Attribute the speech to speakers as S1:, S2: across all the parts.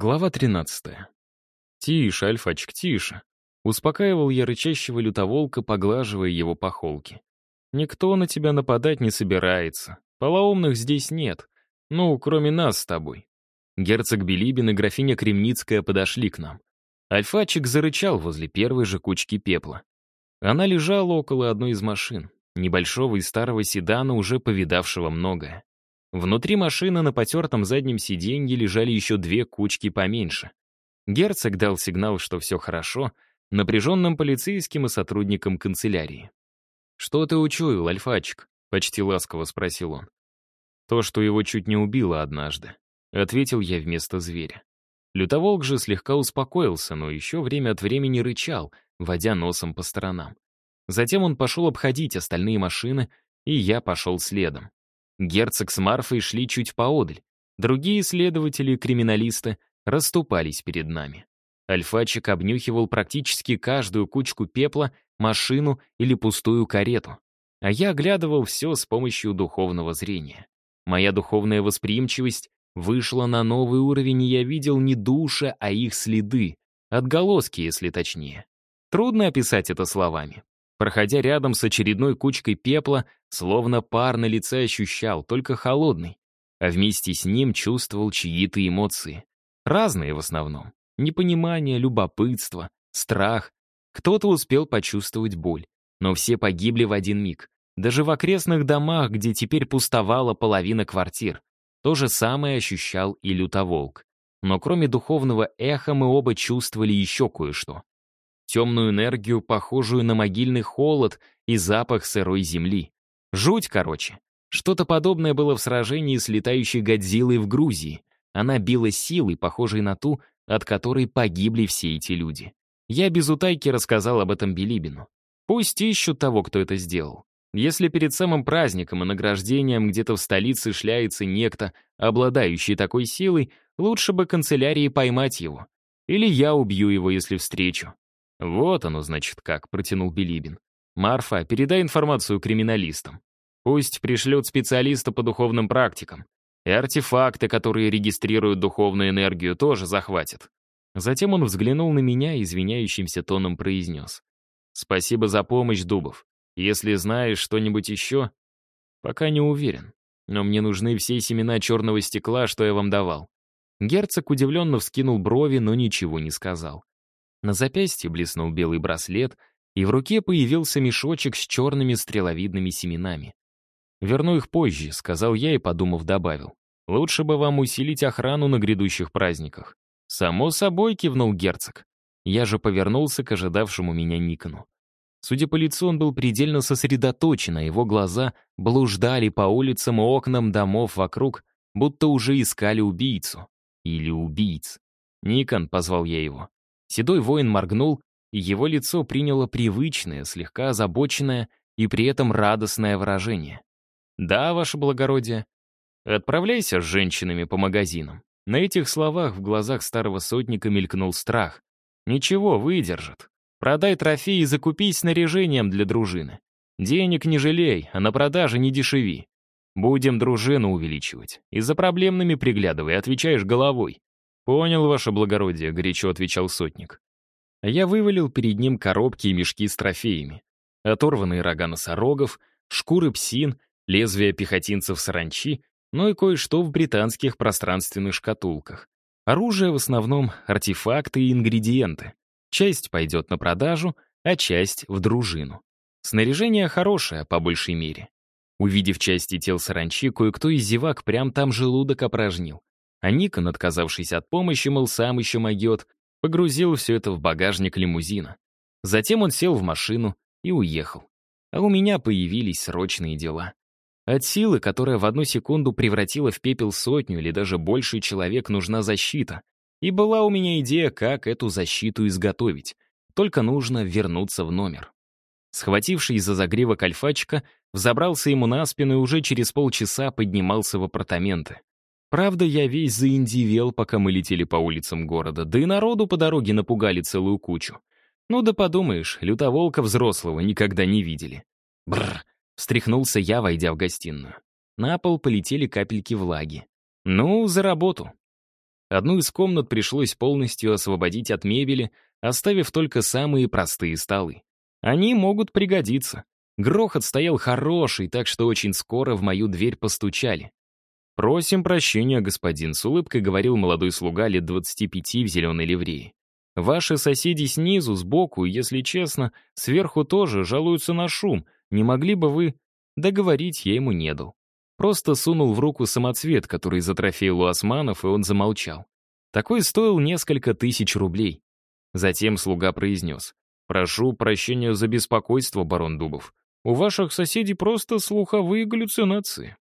S1: Глава 13. «Тише, Альфачик, тише!» Успокаивал я рычащего лютоволка, поглаживая его по холке. «Никто на тебя нападать не собирается. Полоумных здесь нет. Ну, кроме нас с тобой». Герцог Белибин и графиня Кремницкая подошли к нам. Альфачик зарычал возле первой же кучки пепла. Она лежала около одной из машин, небольшого и старого седана, уже повидавшего многое. Внутри машины на потертом заднем сиденье лежали еще две кучки поменьше. Герцог дал сигнал, что все хорошо, напряженным полицейским и сотрудникам канцелярии. «Что ты учуял, Альфачик?» — почти ласково спросил он. «То, что его чуть не убило однажды», — ответил я вместо зверя. Лютоволк же слегка успокоился, но еще время от времени рычал, водя носом по сторонам. Затем он пошел обходить остальные машины, и я пошел следом. Герцог с Марфой шли чуть поодаль. Другие следователи и криминалисты расступались перед нами. Альфачик обнюхивал практически каждую кучку пепла, машину или пустую карету. А я оглядывал все с помощью духовного зрения. Моя духовная восприимчивость вышла на новый уровень, и я видел не души, а их следы. Отголоски, если точнее. Трудно описать это словами. Проходя рядом с очередной кучкой пепла, словно пар на лице ощущал, только холодный. А вместе с ним чувствовал чьи-то эмоции. Разные в основном. Непонимание, любопытство, страх. Кто-то успел почувствовать боль. Но все погибли в один миг. Даже в окрестных домах, где теперь пустовала половина квартир. То же самое ощущал и лютоволк. Но кроме духовного эха мы оба чувствовали еще кое-что темную энергию, похожую на могильный холод и запах сырой земли. Жуть, короче. Что-то подобное было в сражении с летающей Годзиллой в Грузии. Она била силой, похожей на ту, от которой погибли все эти люди. Я без утайки рассказал об этом Билибину. Пусть ищут того, кто это сделал. Если перед самым праздником и награждением где-то в столице шляется некто, обладающий такой силой, лучше бы канцелярии поймать его. Или я убью его, если встречу. «Вот оно, значит, как», — протянул Билибин. «Марфа, передай информацию криминалистам. Пусть пришлют специалиста по духовным практикам. И артефакты, которые регистрируют духовную энергию, тоже захватят». Затем он взглянул на меня и извиняющимся тоном произнес. «Спасибо за помощь, Дубов. Если знаешь что-нибудь еще...» «Пока не уверен. Но мне нужны все семена черного стекла, что я вам давал». Герцог удивленно вскинул брови, но ничего не сказал. На запястье блеснул белый браслет, и в руке появился мешочек с черными стреловидными семенами. «Верну их позже», — сказал я и, подумав, добавил. «Лучше бы вам усилить охрану на грядущих праздниках». «Само собой», — кивнул герцог. Я же повернулся к ожидавшему меня Никону. Судя по лицу, он был предельно сосредоточен, а его глаза блуждали по улицам и окнам домов вокруг, будто уже искали убийцу. Или убийц. «Никон», — позвал я его. Седой воин моргнул, и его лицо приняло привычное, слегка озабоченное и при этом радостное выражение. «Да, ваше благородие. Отправляйся с женщинами по магазинам». На этих словах в глазах старого сотника мелькнул страх. «Ничего, выдержат. Продай трофеи и закупись снаряжением для дружины. Денег не жалей, а на продаже не дешеви. Будем дружину увеличивать. И за проблемными приглядывай, отвечаешь головой. «Понял, ваше благородие», — горячо отвечал сотник. Я вывалил перед ним коробки и мешки с трофеями. Оторванные рога носорогов, шкуры псин, лезвия пехотинцев саранчи, ну и кое-что в британских пространственных шкатулках. Оружие в основном артефакты и ингредиенты. Часть пойдет на продажу, а часть — в дружину. Снаряжение хорошее, по большей мере. Увидев части тел саранчи, кое-кто из зевак прям там желудок опорожнил. А Никон, отказавшись от помощи, мол, сам еще могет, погрузил все это в багажник лимузина. Затем он сел в машину и уехал. А у меня появились срочные дела. От силы, которая в одну секунду превратила в пепел сотню или даже больше человек, нужна защита. И была у меня идея, как эту защиту изготовить. Только нужно вернуться в номер. Схватившись за загривок альфачка, взобрался ему на спину и уже через полчаса поднимался в апартаменты. Правда, я весь заиндивел, пока мы летели по улицам города, да и народу по дороге напугали целую кучу. Ну да подумаешь, лютоволка взрослого никогда не видели. Бррр, встряхнулся я, войдя в гостиную. На пол полетели капельки влаги. Ну, за работу. Одну из комнат пришлось полностью освободить от мебели, оставив только самые простые столы. Они могут пригодиться. Грохот стоял хороший, так что очень скоро в мою дверь постучали. «Просим прощения, господин», — с улыбкой говорил молодой слуга лет 25 в зеленой ливреи. «Ваши соседи снизу, сбоку если честно, сверху тоже жалуются на шум. Не могли бы вы...» Договорить я ему не дал. Просто сунул в руку самоцвет, который затрофеил у османов, и он замолчал. Такой стоил несколько тысяч рублей. Затем слуга произнес. «Прошу прощения за беспокойство, барон Дубов. У ваших соседей просто слуховые галлюцинации».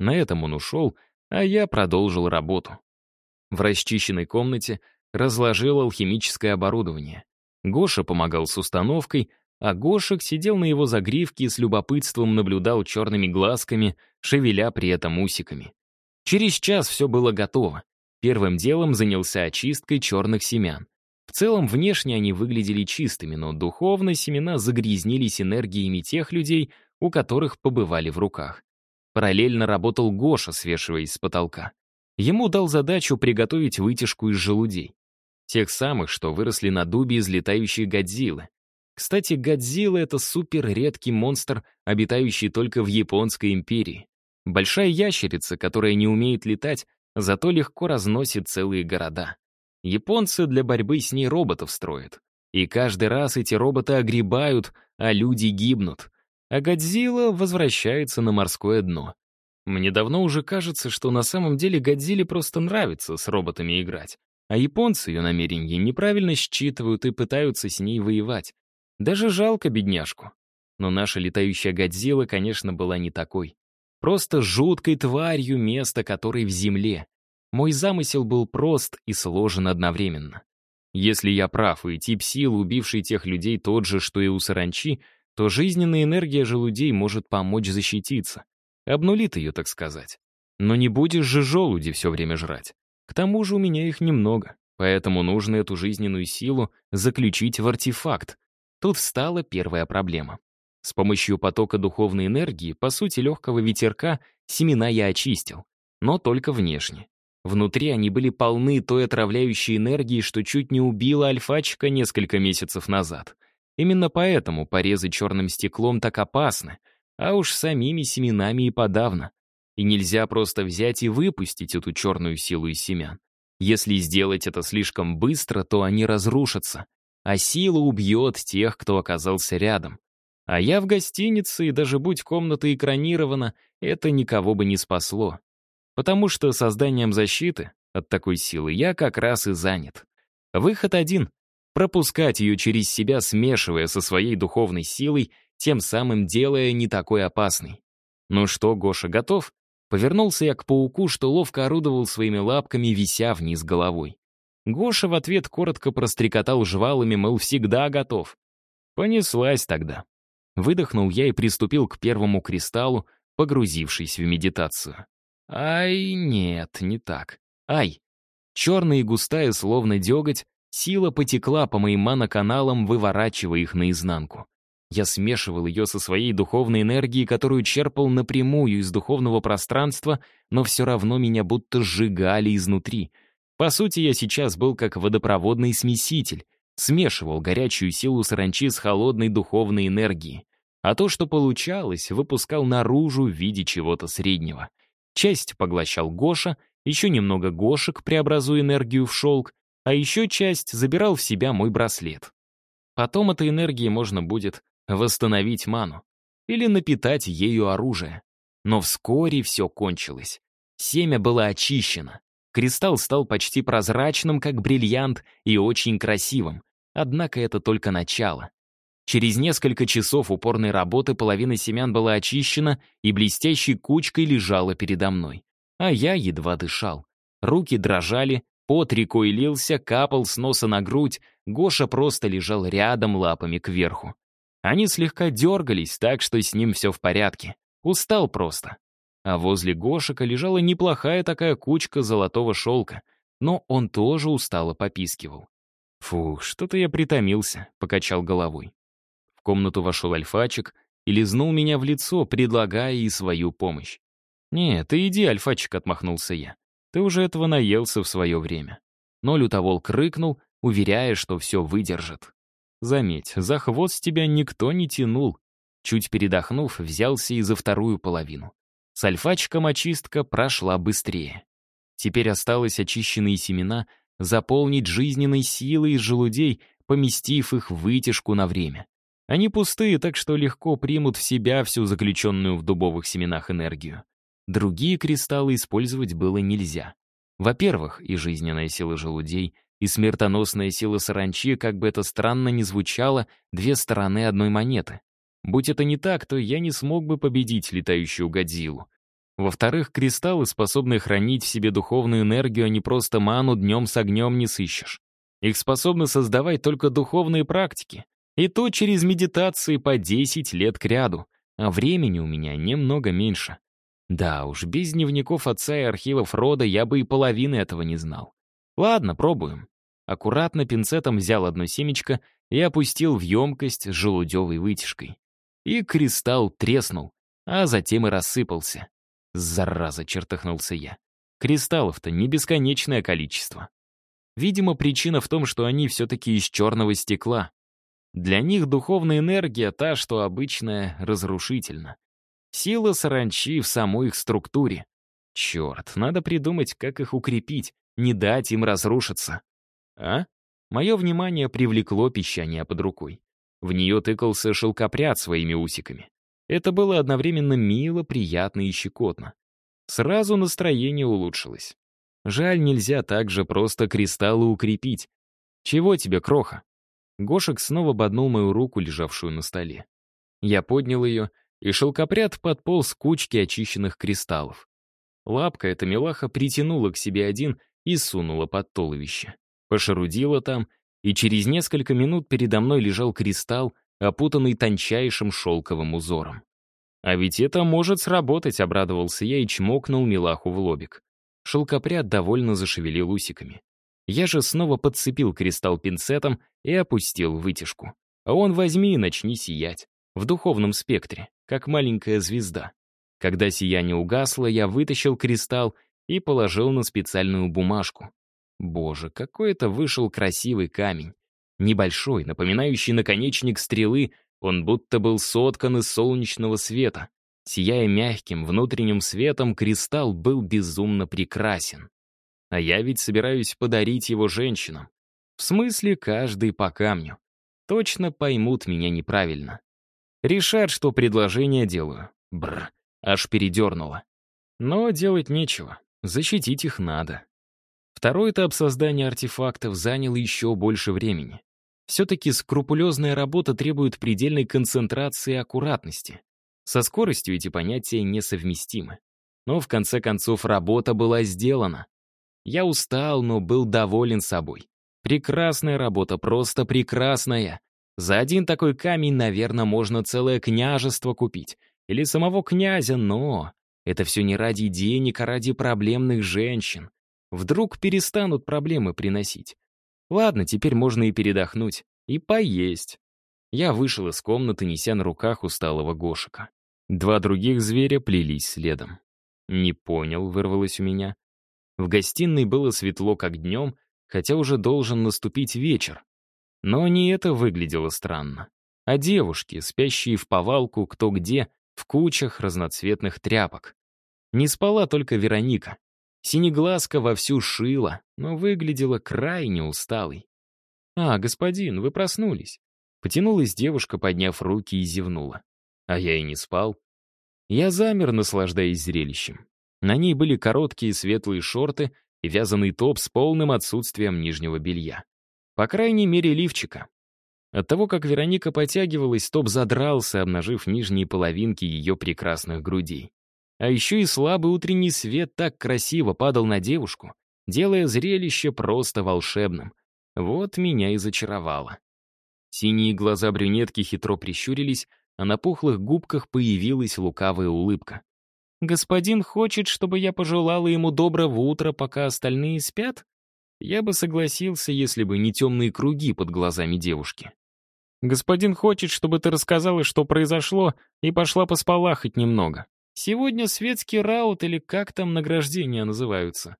S1: На этом он ушел, а я продолжил работу. В расчищенной комнате разложил алхимическое оборудование. Гоша помогал с установкой, а Гошек сидел на его загривке и с любопытством наблюдал черными глазками, шевеля при этом усиками. Через час все было готово. Первым делом занялся очисткой черных семян. В целом, внешне они выглядели чистыми, но духовно семена загрязнились энергиями тех людей, у которых побывали в руках. Параллельно работал Гоша, свешиваясь с потолка. Ему дал задачу приготовить вытяжку из желудей. Тех самых, что выросли на дубе из летающей Годзиллы. Кстати, Годзилла — это супер редкий монстр, обитающий только в Японской империи. Большая ящерица, которая не умеет летать, зато легко разносит целые города. Японцы для борьбы с ней роботов строят. И каждый раз эти роботы огребают, а люди гибнут а Годзилла возвращается на морское дно. Мне давно уже кажется, что на самом деле Годзилле просто нравится с роботами играть, а японцы ее намерения неправильно считывают и пытаются с ней воевать. Даже жалко бедняжку. Но наша летающая Годзилла, конечно, была не такой. Просто жуткой тварью, место которой в земле. Мой замысел был прост и сложен одновременно. Если я прав, и тип сил, убивший тех людей, тот же, что и у саранчи — то жизненная энергия желудей может помочь защититься. Обнулит ее, так сказать. Но не будешь же желуди все время жрать. К тому же у меня их немного, поэтому нужно эту жизненную силу заключить в артефакт. Тут встала первая проблема. С помощью потока духовной энергии, по сути легкого ветерка, семена я очистил. Но только внешне. Внутри они были полны той отравляющей энергии, что чуть не убила альфачика несколько месяцев назад — Именно поэтому порезы черным стеклом так опасны, а уж самими семенами и подавно. И нельзя просто взять и выпустить эту черную силу из семян. Если сделать это слишком быстро, то они разрушатся, а сила убьет тех, кто оказался рядом. А я в гостинице, и даже будь комната экранирована, это никого бы не спасло. Потому что созданием защиты от такой силы я как раз и занят. Выход один пропускать ее через себя, смешивая со своей духовной силой, тем самым делая не такой опасной. «Ну что, Гоша, готов?» Повернулся я к пауку, что ловко орудовал своими лапками, вися вниз головой. Гоша в ответ коротко прострекотал жвалами, мол, всегда готов. Понеслась тогда. Выдохнул я и приступил к первому кристаллу, погрузившись в медитацию. Ай, нет, не так. Ай. Черная и густая, словно деготь, Сила потекла по моим маноканалам, выворачивая их наизнанку. Я смешивал ее со своей духовной энергией, которую черпал напрямую из духовного пространства, но все равно меня будто сжигали изнутри. По сути, я сейчас был как водопроводный смеситель, смешивал горячую силу саранчи с холодной духовной энергией. А то, что получалось, выпускал наружу в виде чего-то среднего. Часть поглощал Гоша, еще немного Гошек, преобразуя энергию в шелк, а еще часть забирал в себя мой браслет. Потом этой энергией можно будет восстановить ману или напитать ею оружие. Но вскоре все кончилось. Семя было очищено. Кристалл стал почти прозрачным, как бриллиант, и очень красивым. Однако это только начало. Через несколько часов упорной работы половина семян была очищена и блестящей кучкой лежала передо мной. А я едва дышал. Руки дрожали, Пот рекой лился, капал с носа на грудь, Гоша просто лежал рядом лапами кверху. Они слегка дергались, так что с ним все в порядке. Устал просто. А возле Гошика лежала неплохая такая кучка золотого шелка, но он тоже устало попискивал. «Фух, что-то я притомился», — покачал головой. В комнату вошел альфачик и лизнул меня в лицо, предлагая и свою помощь. «Нет, ты иди, альфачик», — отмахнулся я. Ты уже этого наелся в свое время. Но лютоволк рыкнул, уверяя, что все выдержит. Заметь, за хвост тебя никто не тянул. Чуть передохнув, взялся и за вторую половину. Сальфачка-мочистка прошла быстрее. Теперь осталось очищенные семена заполнить жизненной силой из желудей, поместив их в вытяжку на время. Они пустые, так что легко примут в себя всю заключенную в дубовых семенах энергию. Другие кристаллы использовать было нельзя. Во-первых, и жизненная сила желудей, и смертоносная сила саранчи, как бы это странно ни звучало, две стороны одной монеты. Будь это не так, то я не смог бы победить летающую Годзиллу. Во-вторых, кристаллы, способные хранить в себе духовную энергию, а не просто ману днем с огнем не сыщешь. Их способны создавать только духовные практики. И то через медитации по 10 лет кряду. А времени у меня немного меньше. Да уж, без дневников отца и архивов рода я бы и половины этого не знал. Ладно, пробуем. Аккуратно пинцетом взял одно семечко и опустил в емкость с желудевой вытяжкой. И кристалл треснул, а затем и рассыпался. Зараза, чертыхнулся я. Кристаллов-то не бесконечное количество. Видимо, причина в том, что они все-таки из черного стекла. Для них духовная энергия та, что обычная, разрушительна. Сила саранчи в самой их структуре. Черт, надо придумать, как их укрепить, не дать им разрушиться. А? Мое внимание привлекло песчание под рукой. В нее тыкался шелкопряд своими усиками. Это было одновременно мило, приятно и щекотно. Сразу настроение улучшилось. Жаль, нельзя так же просто кристаллы укрепить. Чего тебе, кроха? Гошек снова боднул мою руку, лежавшую на столе. Я поднял ее, и шелкопряд подполз к кучке очищенных кристаллов. Лапка эта милаха притянула к себе один и сунула под туловище. Пошарудила там, и через несколько минут передо мной лежал кристалл, опутанный тончайшим шелковым узором. «А ведь это может сработать», — обрадовался я и чмокнул милаху в лобик. Шелкопряд довольно зашевелил усиками. Я же снова подцепил кристалл пинцетом и опустил вытяжку. А он возьми и начни сиять. В духовном спектре, как маленькая звезда. Когда сияние угасло, я вытащил кристалл и положил на специальную бумажку. Боже, какой это вышел красивый камень. Небольшой, напоминающий наконечник стрелы, он будто был соткан из солнечного света. Сияя мягким внутренним светом, кристалл был безумно прекрасен. А я ведь собираюсь подарить его женщинам. В смысле, каждый по камню. Точно поймут меня неправильно. Решат, что предложение делаю. Бр, аж передернуло. Но делать нечего. Защитить их надо. Второй этап создания артефактов занял еще больше времени. Все-таки скрупулезная работа требует предельной концентрации и аккуратности. Со скоростью эти понятия несовместимы. Но в конце концов работа была сделана. Я устал, но был доволен собой. Прекрасная работа, просто прекрасная. За один такой камень, наверное, можно целое княжество купить. Или самого князя, но... Это все не ради денег, а ради проблемных женщин. Вдруг перестанут проблемы приносить. Ладно, теперь можно и передохнуть, и поесть. Я вышел из комнаты, неся на руках усталого Гошика. Два других зверя плелись следом. «Не понял», — вырвалось у меня. В гостиной было светло, как днем, хотя уже должен наступить вечер. Но не это выглядело странно. А девушки, спящие в повалку кто где, в кучах разноцветных тряпок. Не спала только Вероника. Синеглазка вовсю шила, но выглядела крайне усталой. «А, господин, вы проснулись». Потянулась девушка, подняв руки и зевнула. А я и не спал. Я замер, наслаждаясь зрелищем. На ней были короткие светлые шорты и вязаный топ с полным отсутствием нижнего белья. По крайней мере, лифчика. От того, как Вероника потягивалась, топ задрался, обнажив нижние половинки ее прекрасных грудей. А еще и слабый утренний свет так красиво падал на девушку, делая зрелище просто волшебным. Вот меня и зачаровало. Синие глаза брюнетки хитро прищурились, а на пухлых губках появилась лукавая улыбка. «Господин хочет, чтобы я пожелала ему доброго утра, пока остальные спят?» Я бы согласился, если бы не темные круги под глазами девушки. «Господин хочет, чтобы ты рассказала, что произошло, и пошла поспала хоть немного. Сегодня светский раут или как там награждения называются.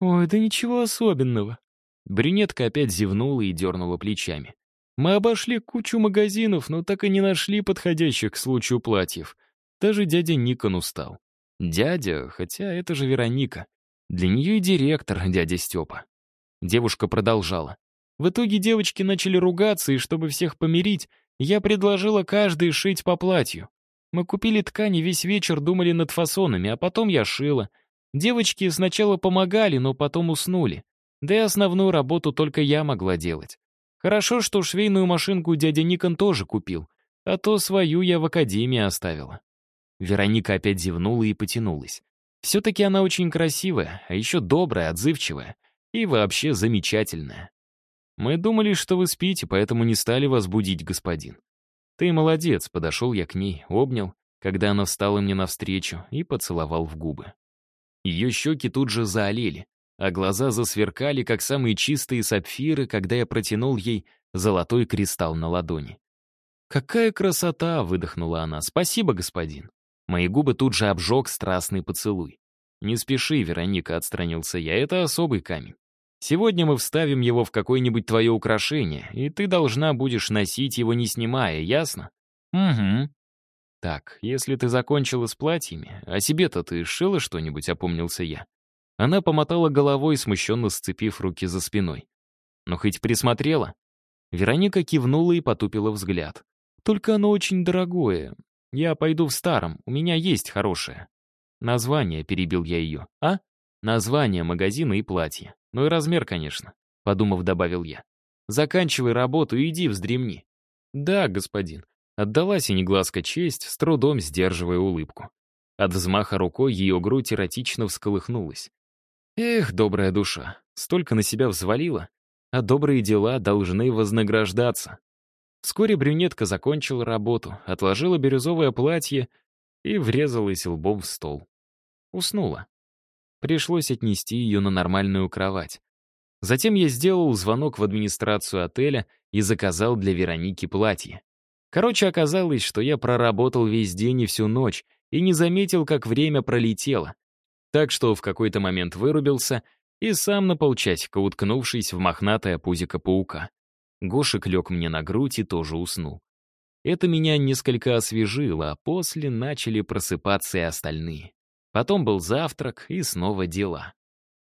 S1: «Ой, да ничего особенного». Брюнетка опять зевнула и дернула плечами. «Мы обошли кучу магазинов, но так и не нашли подходящих к случаю платьев. Даже дядя Никон устал. Дядя, хотя это же Вероника. Для нее и директор, дядя Степа. Девушка продолжала. В итоге девочки начали ругаться, и чтобы всех помирить, я предложила каждой шить по платью. Мы купили ткани, весь вечер думали над фасонами, а потом я шила. Девочки сначала помогали, но потом уснули. Да и основную работу только я могла делать. Хорошо, что швейную машинку дядя Никон тоже купил, а то свою я в академии оставила. Вероника опять зевнула и потянулась. Все-таки она очень красивая, а еще добрая, отзывчивая и вообще замечательная. Мы думали, что вы спите, поэтому не стали вас будить, господин. «Ты молодец», — подошел я к ней, обнял, когда она встала мне навстречу и поцеловал в губы. Ее щеки тут же заолели, а глаза засверкали, как самые чистые сапфиры, когда я протянул ей золотой кристалл на ладони. «Какая красота!» — выдохнула она. «Спасибо, господин». Мои губы тут же обжег страстный поцелуй. «Не спеши, Вероника», — отстранился я, — «это особый камень. Сегодня мы вставим его в какое-нибудь твое украшение, и ты должна будешь носить его не снимая, ясно? Угу. Так, если ты закончила с платьями, а себе-то ты шила что-нибудь, опомнился я. Она помотала головой, смущенно сцепив руки за спиной. Ну, хоть присмотрела? Вероника кивнула и потупила взгляд. Только оно очень дорогое. Я пойду в старом, у меня есть хорошее. Название, перебил я ее. А? Название магазина и платье. Ну и размер, конечно, подумав, добавил я. Заканчивай работу и иди вздремни. Да, господин. Отдала синеглазка честь, с трудом сдерживая улыбку. От взмаха рукой ее грудь эротично всколыхнулась. Эх, добрая душа, столько на себя взвалила, а добрые дела должны вознаграждаться. Вскоре брюнетка закончила работу, отложила бирюзовое платье и врезалась лбом в стол. Уснула. Пришлось отнести ее на нормальную кровать. Затем я сделал звонок в администрацию отеля и заказал для Вероники платье. Короче, оказалось, что я проработал весь день и всю ночь и не заметил, как время пролетело. Так что в какой-то момент вырубился и сам на полчасика, уткнувшись в мохнатое пузико паука. Гошек лег мне на грудь и тоже уснул. Это меня несколько освежило, а после начали просыпаться и остальные. Потом был завтрак и снова дела.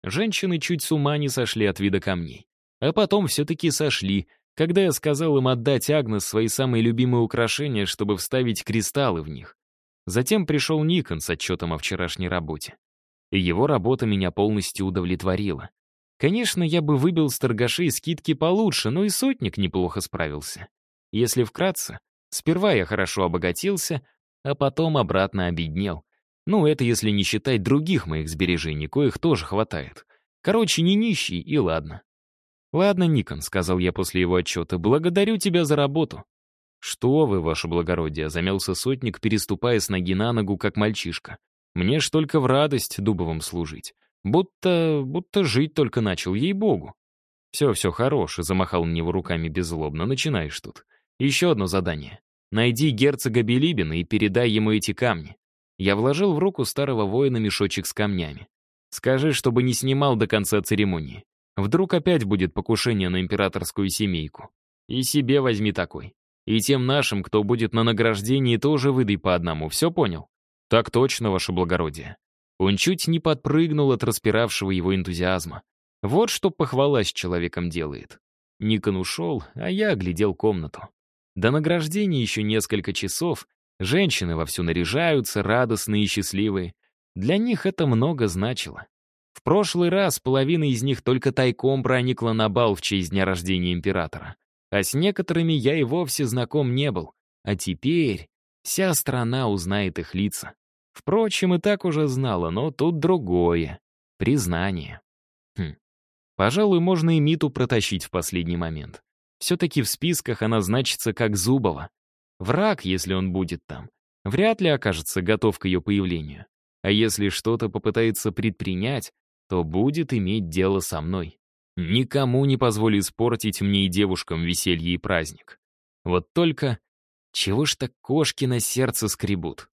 S1: Женщины чуть с ума не сошли от вида камней. А потом все-таки сошли, когда я сказал им отдать Агнес свои самые любимые украшения, чтобы вставить кристаллы в них. Затем пришел Никон с отчетом о вчерашней работе. И его работа меня полностью удовлетворила. Конечно, я бы выбил с торгашей скидки получше, но и сотник неплохо справился. Если вкратце, сперва я хорошо обогатился, а потом обратно обеднел. Ну, это если не считать других моих сбережений, коих тоже хватает. Короче, не нищий, и ладно. «Ладно, Никон», — сказал я после его отчета, — «благодарю тебя за работу». «Что вы, ваше благородие», — замялся сотник, переступая с ноги на ногу, как мальчишка. «Мне ж только в радость дубовым служить. Будто... будто жить только начал, ей-богу». «Все, все, хорош», — замахал на него руками беззлобно. «Начинаешь тут. Еще одно задание. Найди герцога Белибина и передай ему эти камни. Я вложил в руку старого воина мешочек с камнями. «Скажи, чтобы не снимал до конца церемонии. Вдруг опять будет покушение на императорскую семейку. И себе возьми такой. И тем нашим, кто будет на награждении, тоже выдай по одному. Все понял? Так точно, ваше благородие». Он чуть не подпрыгнул от распиравшего его энтузиазма. Вот что похвала с человеком делает. Никон ушел, а я оглядел комнату. До награждения еще несколько часов, Женщины вовсю наряжаются, радостные и счастливые. Для них это много значило. В прошлый раз половина из них только тайком проникла на бал в честь дня рождения императора. А с некоторыми я и вовсе знаком не был. А теперь вся страна узнает их лица. Впрочем, и так уже знала, но тут другое. Признание. Хм. Пожалуй, можно и Миту протащить в последний момент. Все-таки в списках она значится как Зубова. Враг, если он будет там, вряд ли окажется готов к ее появлению. А если что-то попытается предпринять, то будет иметь дело со мной. Никому не позволю испортить мне и девушкам веселье и праздник. Вот только чего ж так кошки на сердце скребут?